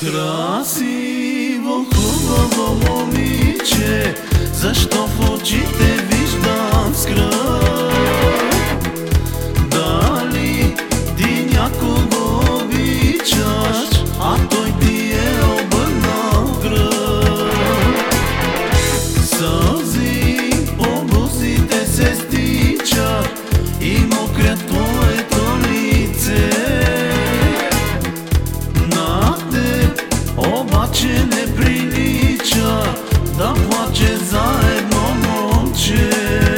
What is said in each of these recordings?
Красиво, хубаво момиче, защо в очите ви nepriličja Da plaće zajedno noće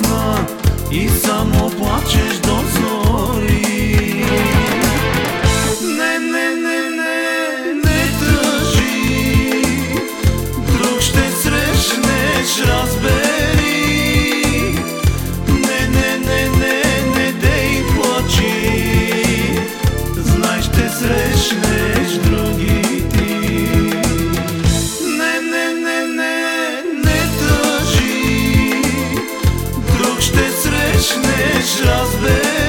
ясна и само плачеш до сега. Wiesz, me.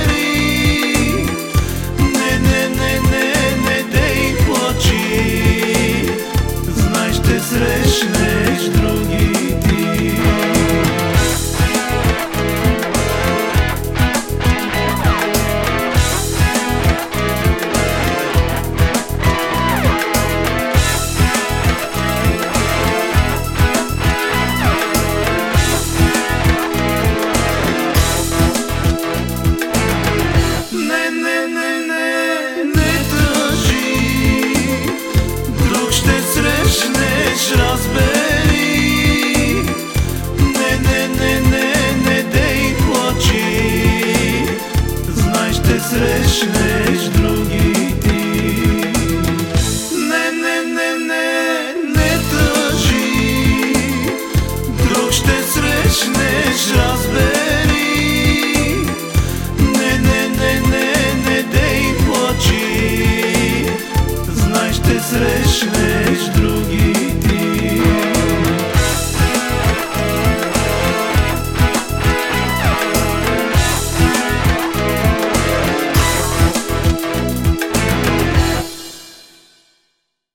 nicht, lass